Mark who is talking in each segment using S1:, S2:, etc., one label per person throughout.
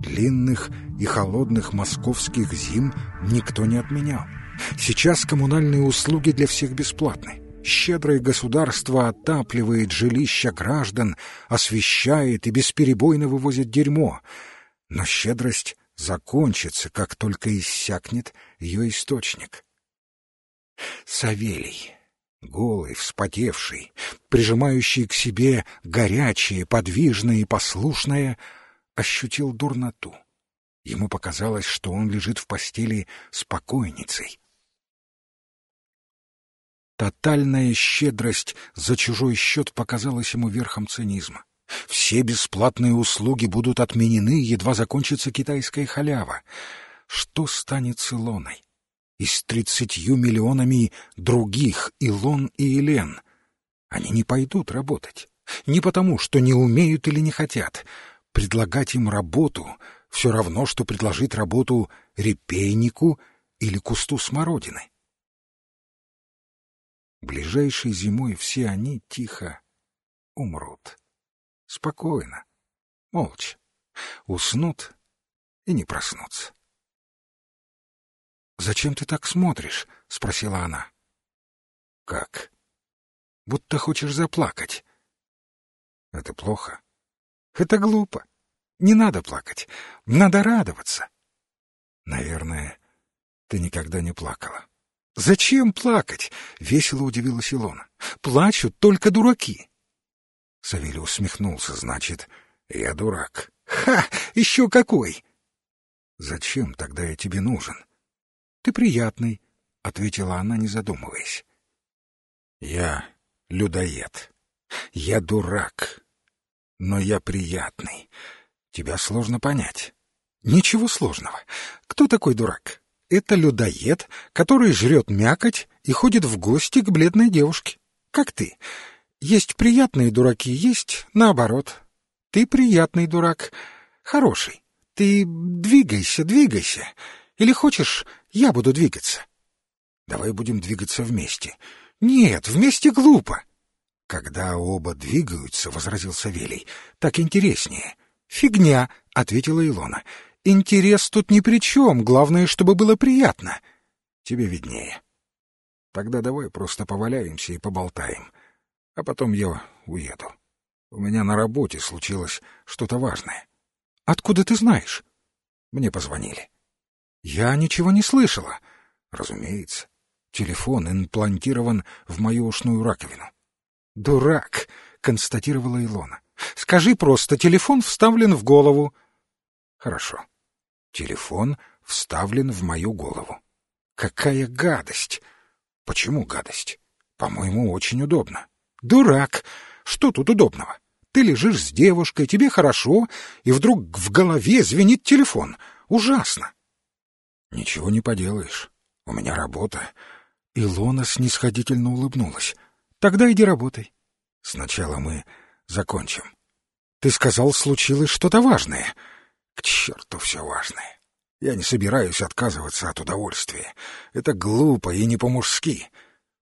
S1: Длинных и холодных московских зим никто не отменял. Сейчас коммунальные услуги для всех бесплатны. Щедрое государство отапливает жилища граждан, освещает и бесперебойно вывозит дерьмо. Но щедрость закончится, как только иссякнет ее источник. Савелий, голый, вспотевший, прижимающий к себе горячее, подвижное и послушное, ощутил дурноту. Ему показалось, что он лежит в постели с покойницей. Тотальная щедрость за чужой счет показалась ему верхом цинизма. Все бесплатные услуги будут отменены, едва закончится китайская халява. Что станет с Илоной? И с тридцатью миллионами других Илон и Елен. Они не пойдут работать. Не потому, что не умеют или не хотят. Предлагать им работу — все равно, что предложить работу репейнику или кусту смородины. Ближайшей зимой все они тихо умрут. Спокойно, молча. Уснут и не проснутся. «Зачем ты так смотришь?» — спросила она. «Как?» «Будто хочешь заплакать». «Это плохо?» «Это глупо. Не надо плакать. Надо радоваться». «Наверное, ты никогда не плакала». «Зачем плакать?» — весело удивилась Илона. «Плачут только дураки». Савелий усмехнулся. «Значит, я дурак». «Ха! Еще какой!» «Зачем тогда я тебе нужен?» «Ты приятный», — ответила она, не задумываясь. «Я людоед. Я дурак. Но я приятный. Тебя сложно понять». «Ничего сложного. Кто такой дурак?» это людоед, который жрет мякоть и ходит в гости к бледной девушке. Как ты. Есть приятные дураки, есть наоборот. Ты приятный дурак, хороший. Ты двигайся, двигайся. Или хочешь, я буду двигаться? Давай будем двигаться вместе. Нет, вместе глупо. Когда оба двигаются, — возразил Савелий, — так интереснее. Фигня, — ответила Илона. Интерес тут ни при чем, главное, чтобы было приятно. Тебе виднее. Тогда давай просто поваляемся и поболтаем. А потом я уеду. У меня на работе случилось что-то важное. Откуда ты знаешь? Мне позвонили. Я ничего не слышала. Разумеется. Телефон имплантирован в мою ушную раковину. Дурак, констатировала Илона. Скажи просто, телефон вставлен в голову. Хорошо. Телефон вставлен в мою голову. Какая гадость! Почему гадость? По-моему, очень удобно. Дурак! Что тут удобного? Ты лежишь с девушкой, тебе хорошо, и вдруг в голове звенит телефон. Ужасно! Ничего не поделаешь. У меня работа. Илона снисходительно улыбнулась. Тогда иди работай. Сначала мы закончим. Ты сказал, случилось что-то важное. К черту все важное. Я не собираюсь отказываться от удовольствия. Это глупо и не по-мужски.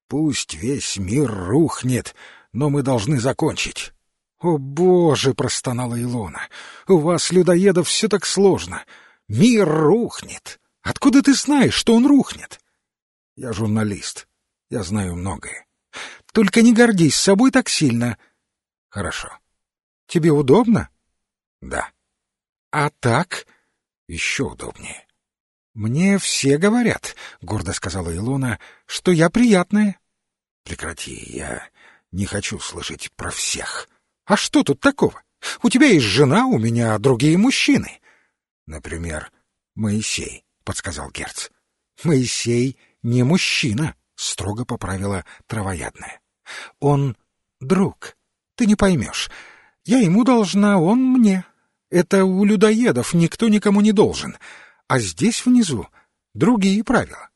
S1: Пусть весь мир рухнет, но мы должны закончить. — О, Боже! — простонала Илона. — У вас, людоедов, все так сложно. Мир рухнет. Откуда ты знаешь, что он рухнет? — Я журналист. Я знаю многое. — Только не гордись собой так сильно. — Хорошо. — Тебе удобно? — Да. А так еще удобнее. Мне все говорят, гордо сказала Илона, что я приятная. Прекрати, я не хочу слышать про всех. А что тут такого? У тебя есть жена, у меня другие мужчины. Например, Моисей, подсказал Герц. Моисей не мужчина, строго поправила травоядная. Он друг. Ты не поймешь. Я ему должна, он мне. Это у людоедов никто никому не должен. А здесь внизу другие правила.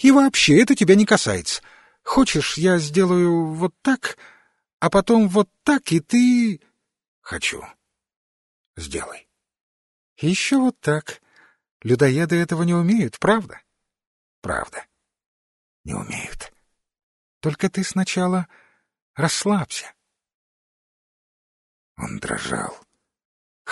S1: И вообще это тебя не касается. Хочешь, я сделаю вот так, а потом вот так, и ты... Хочу. Сделай. Еще вот так. Людоеды этого не умеют, правда? Правда. Не умеют. Только ты сначала расслабься. Он дрожал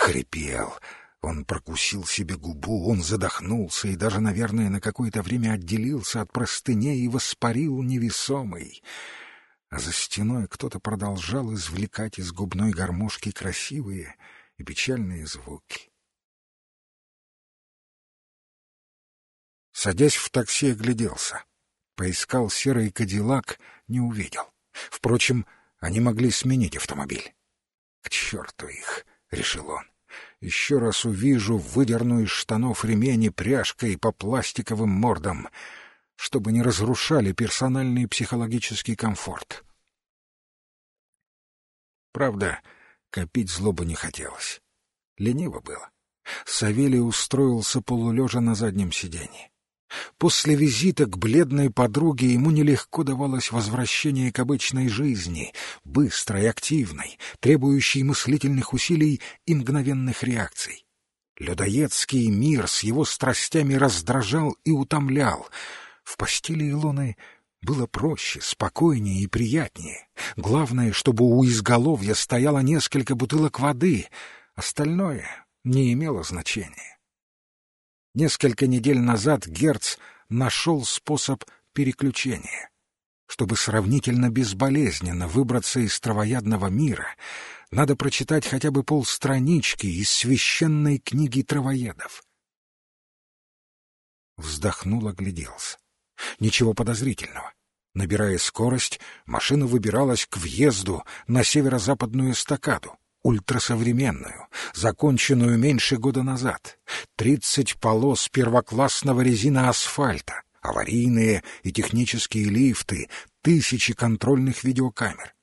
S1: хрипел, Он прокусил себе губу, он задохнулся и даже, наверное, на какое-то время отделился от простыней и воспарил невесомый. А за стеной кто-то продолжал извлекать из губной гармошки красивые и печальные звуки. Садясь в такси, огляделся. Поискал серый кадиллак, не увидел. Впрочем, они могли сменить автомобиль. «К черту их!» — решил он. «Еще раз увижу, выдерну из штанов ремени пряжкой по пластиковым мордам, чтобы не разрушали персональный и психологический комфорт». Правда, копить злобу не хотелось. Лениво было. Савелий устроился полулежа на заднем сиденье. После визита к бледной подруге ему нелегко давалось возвращение к обычной жизни, быстрой, активной, требующей мыслительных усилий и мгновенных реакций. Людоедский мир с его страстями раздражал и утомлял. В постели Илоны было проще, спокойнее и приятнее. Главное, чтобы у изголовья стояло несколько бутылок воды, остальное не имело значения. Несколько недель назад Герц нашел способ переключения. Чтобы сравнительно безболезненно выбраться из травоядного мира, надо прочитать хотя бы полстранички из священной книги травоедов. Вздохнул, огляделся. Ничего подозрительного. Набирая скорость, машина выбиралась к въезду на северо-западную эстакаду ультрасовременную, законченную меньше года назад. Тридцать полос первоклассного резиноасфальта, аварийные и технические лифты, тысячи контрольных видеокамер.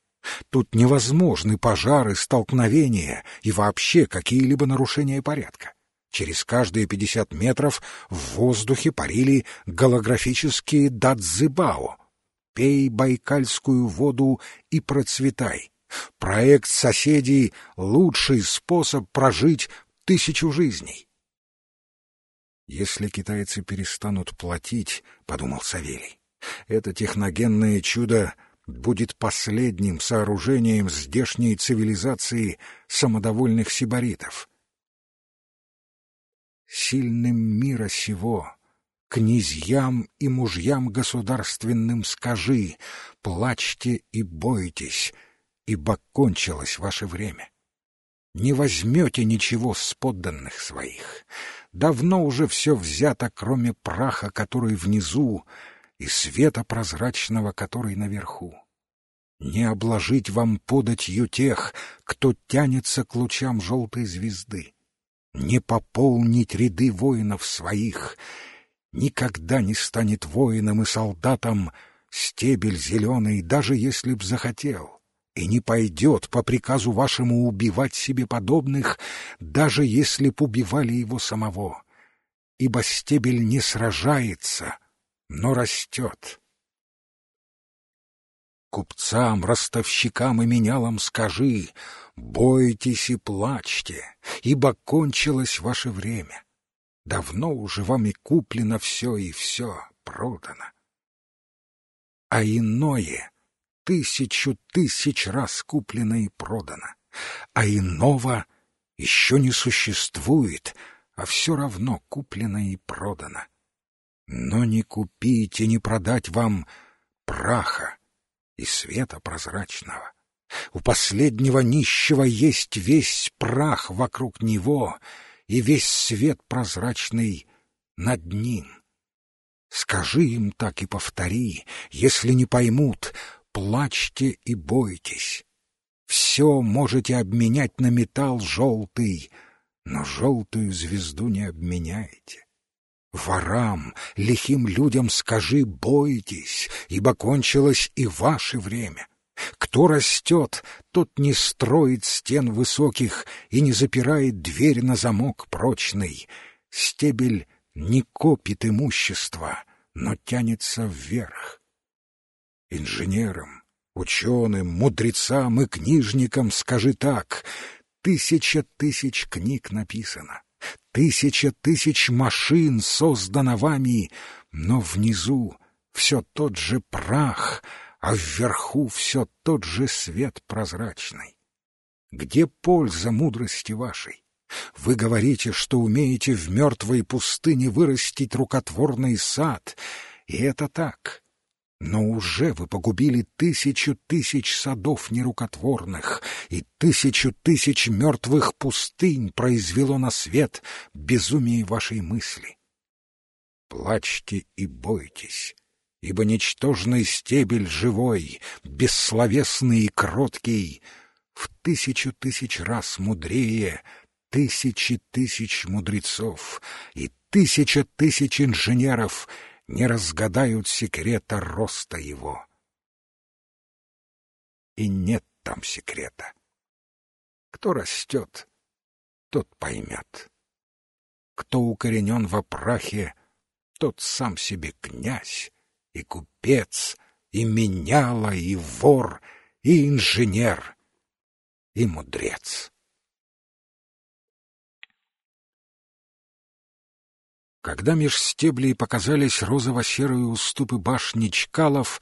S1: Тут невозможны пожары, столкновения и вообще какие-либо нарушения порядка. Через каждые пятьдесят метров в воздухе парили голографические дадзыбао. «Пей байкальскую воду и процветай», Проект соседей — лучший способ прожить тысячу жизней. «Если китайцы перестанут платить, — подумал Савелий, — это техногенное чудо будет последним сооружением здешней цивилизации самодовольных сибаритов. Сильным мира сего, князьям и мужьям государственным скажи, плачьте и бойтесь, ибо кончилось ваше время. Не возьмете ничего с подданных своих. Давно уже все взято, кроме праха, который внизу, и света прозрачного, который наверху. Не обложить вам податью тех, кто тянется к лучам желтой звезды. Не пополнить ряды воинов своих. Никогда не станет воином и солдатом стебель зеленый, даже если б захотел и не пойдет по приказу вашему убивать себе подобных, даже если б убивали его самого, ибо стебель не сражается, но растет. Купцам, ростовщикам и менялам скажи, бойтесь и плачьте, ибо кончилось ваше время. Давно уже вами куплено все и все продано. А иное тысячу тысяч раз куплено и продано, а иного еще не существует, а все равно куплено и продано. Но не купить и не продать вам праха и света прозрачного. У последнего нищего есть весь прах вокруг него и весь свет прозрачный над ним. Скажи им так и повтори, если не поймут, плачьте и бойтесь. Все можете обменять на металл желтый, но желтую звезду не обменяете. Ворам, лихим людям скажи «бойтесь», ибо кончилось и ваше время. Кто растет, тот не строит стен высоких и не запирает дверь на замок прочный. Стебель не копит имущество, но тянется вверх инженерам, ученым, мудрецам и книжникам скажи так. Тысяча тысяч книг написано, тысяча тысяч машин создано вами, но внизу все тот же прах, а вверху все тот же свет прозрачный. Где польза мудрости вашей? Вы говорите, что умеете в мертвой пустыне вырастить рукотворный сад. И это так. Но уже вы погубили тысячу тысяч садов нерукотворных, и тысячу тысяч мертвых пустынь произвело на свет безумие вашей мысли. Плачьте и бойтесь, ибо ничтожный стебель живой, бессловесный и кроткий, в тысячу тысяч раз мудрее тысячи тысяч мудрецов и тысяча тысяч инженеров — не разгадают секрета роста его. И нет там секрета. Кто растет, тот поймет. Кто укоренен во прахе, тот сам себе князь и купец, и меняла, и вор, и инженер, и мудрец. Когда меж стеблей показались розово-серые уступы башни Чкалов,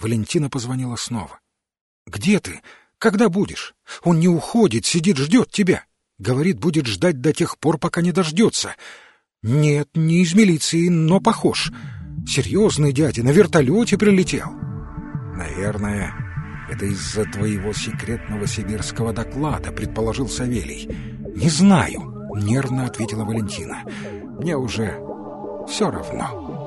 S1: Валентина позвонила снова. — Где ты? Когда будешь? Он не уходит, сидит, ждет тебя. Говорит, будет ждать до тех пор, пока не дождется. Нет, не из милиции, но похож. Серьезный дядя, на вертолете прилетел. Наверное, это из-за твоего секретного сибирского доклада, предположил Савелий. Не знаю, нервно ответила Валентина. Мне уже все равно.